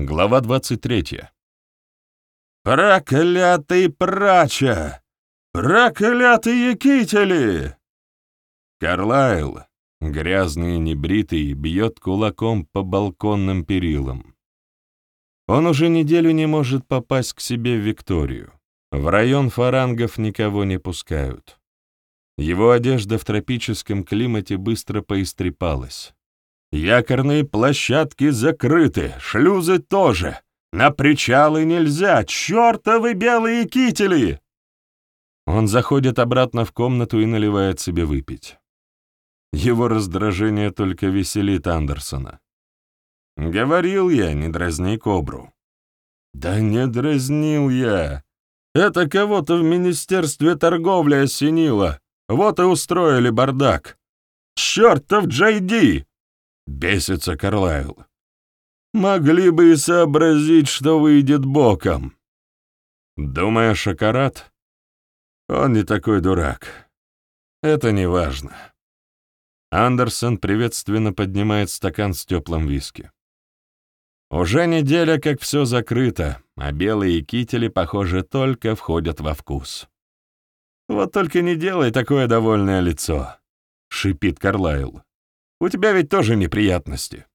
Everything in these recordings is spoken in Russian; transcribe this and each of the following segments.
Глава 23. «Проклятый прача! Проклятые кители!» Карлайл, грязный и небритый, бьет кулаком по балконным перилам. Он уже неделю не может попасть к себе в Викторию. В район фарангов никого не пускают. Его одежда в тропическом климате быстро поистрепалась. Якорные площадки закрыты, шлюзы тоже. На причалы нельзя, чертовы белые кители!» Он заходит обратно в комнату и наливает себе выпить. Его раздражение только веселит Андерсона. «Говорил я, не дразни кобру». «Да не дразнил я. Это кого-то в Министерстве торговли осенило. Вот и устроили бардак. Чертов Джейди!» Бесится Карлайл. Могли бы и сообразить, что выйдет боком. Думаешь, Акарат? Он не такой дурак. Это не важно. Андерсон приветственно поднимает стакан с теплым виски. Уже неделя, как все закрыто, а белые кители, похоже, только входят во вкус. «Вот только не делай такое довольное лицо», — шипит Карлайл. У тебя ведь тоже неприятности.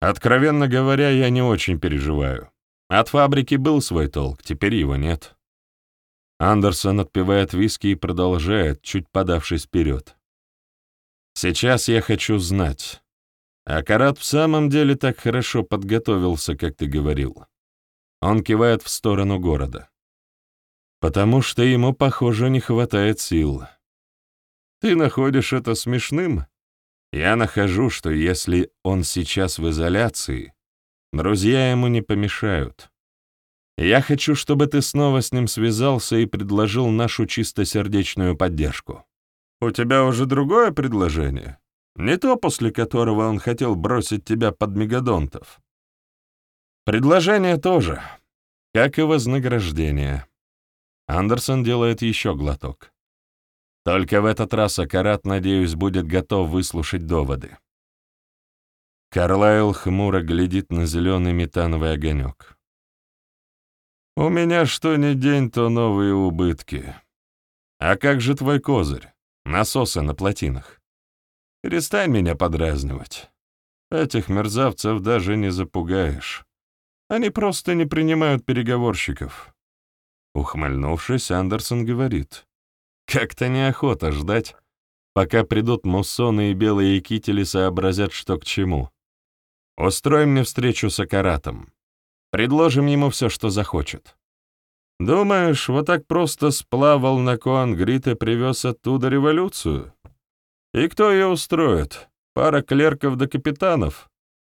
Откровенно говоря, я не очень переживаю. От фабрики был свой толк, теперь его нет. Андерсон отпивает виски и продолжает, чуть подавшись вперед. Сейчас я хочу знать, а Карат в самом деле так хорошо подготовился, как ты говорил. Он кивает в сторону города. Потому что ему, похоже, не хватает сил. Ты находишь это смешным? Я нахожу, что если он сейчас в изоляции, друзья ему не помешают. Я хочу, чтобы ты снова с ним связался и предложил нашу чистосердечную поддержку. У тебя уже другое предложение? Не то, после которого он хотел бросить тебя под мегадонтов. Предложение тоже, как и вознаграждение. Андерсон делает еще глоток. Только в этот раз Акарат, надеюсь, будет готов выслушать доводы. Карлайл хмуро глядит на зеленый метановый огонек. «У меня что ни день, то новые убытки. А как же твой козырь? Насосы на плотинах. Перестань меня подразнивать. Этих мерзавцев даже не запугаешь. Они просто не принимают переговорщиков». Ухмыльнувшись, Андерсон говорит. Как-то неохота ждать, пока придут муссоны и белые кители сообразят, что к чему. Устроим мне встречу с Акаратом. Предложим ему все, что захочет. Думаешь, вот так просто сплавал на Коангрит и привез оттуда революцию? И кто ее устроит? Пара клерков до капитанов?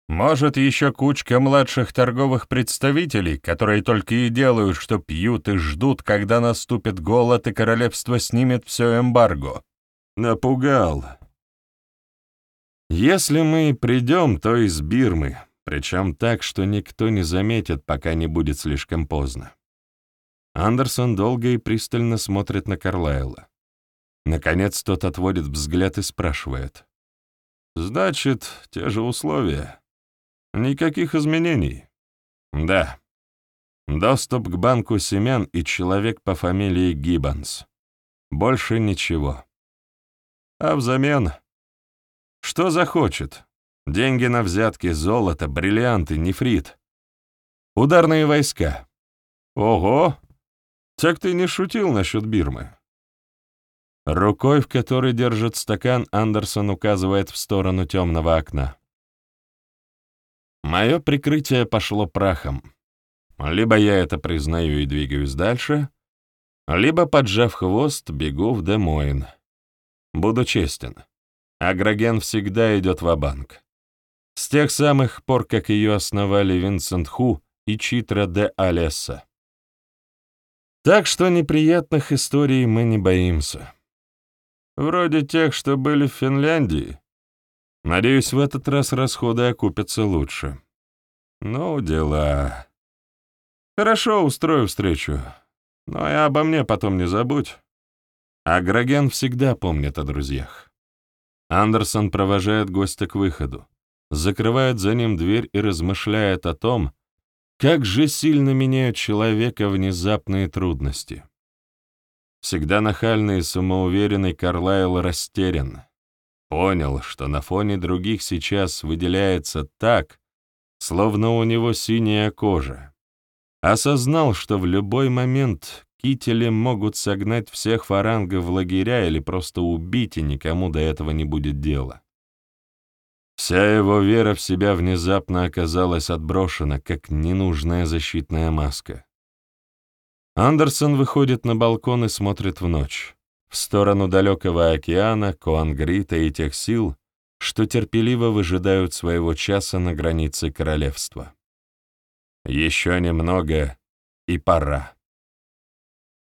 Может, еще кучка младших торговых представителей, которые только и делают, что пьют и ждут, когда наступит голод и королевство снимет все эмбарго. Напугал. Если мы придем, то из Бирмы, причем так, что никто не заметит, пока не будет слишком поздно. Андерсон долго и пристально смотрит на Карлайла. Наконец тот отводит взгляд и спрашивает. «Значит, те же условия?» Никаких изменений. Да. Доступ к банку семян и человек по фамилии Гиббонс. Больше ничего. А взамен... Что захочет? Деньги на взятки, золото, бриллианты, нефрит. Ударные войска. Ого! Так ты не шутил насчет Бирмы. Рукой, в которой держит стакан, Андерсон указывает в сторону темного окна. Мое прикрытие пошло прахом. Либо я это признаю и двигаюсь дальше, либо, поджав хвост, бегу в Демойн. Буду честен. Агроген всегда идет в банк С тех самых пор, как ее основали Винсент Ху и Читра де Алесса. Так что неприятных историй мы не боимся. Вроде тех, что были в Финляндии. Надеюсь, в этот раз расходы окупятся лучше. Ну, дела. Хорошо, устрою встречу. Но и обо мне потом не забудь. Агроген всегда помнит о друзьях. Андерсон провожает гостя к выходу. закрывает за ним дверь и размышляет о том, как же сильно меняют человека внезапные трудности. Всегда нахальный и самоуверенный Карлайл растерян. Понял, что на фоне других сейчас выделяется так, словно у него синяя кожа. Осознал, что в любой момент кители могут согнать всех фарангов в лагеря или просто убить, и никому до этого не будет дела. Вся его вера в себя внезапно оказалась отброшена, как ненужная защитная маска. Андерсон выходит на балкон и смотрит в ночь, в сторону далекого океана, Коангрита и тех сил, что терпеливо выжидают своего часа на границе королевства. Еще немного, и пора.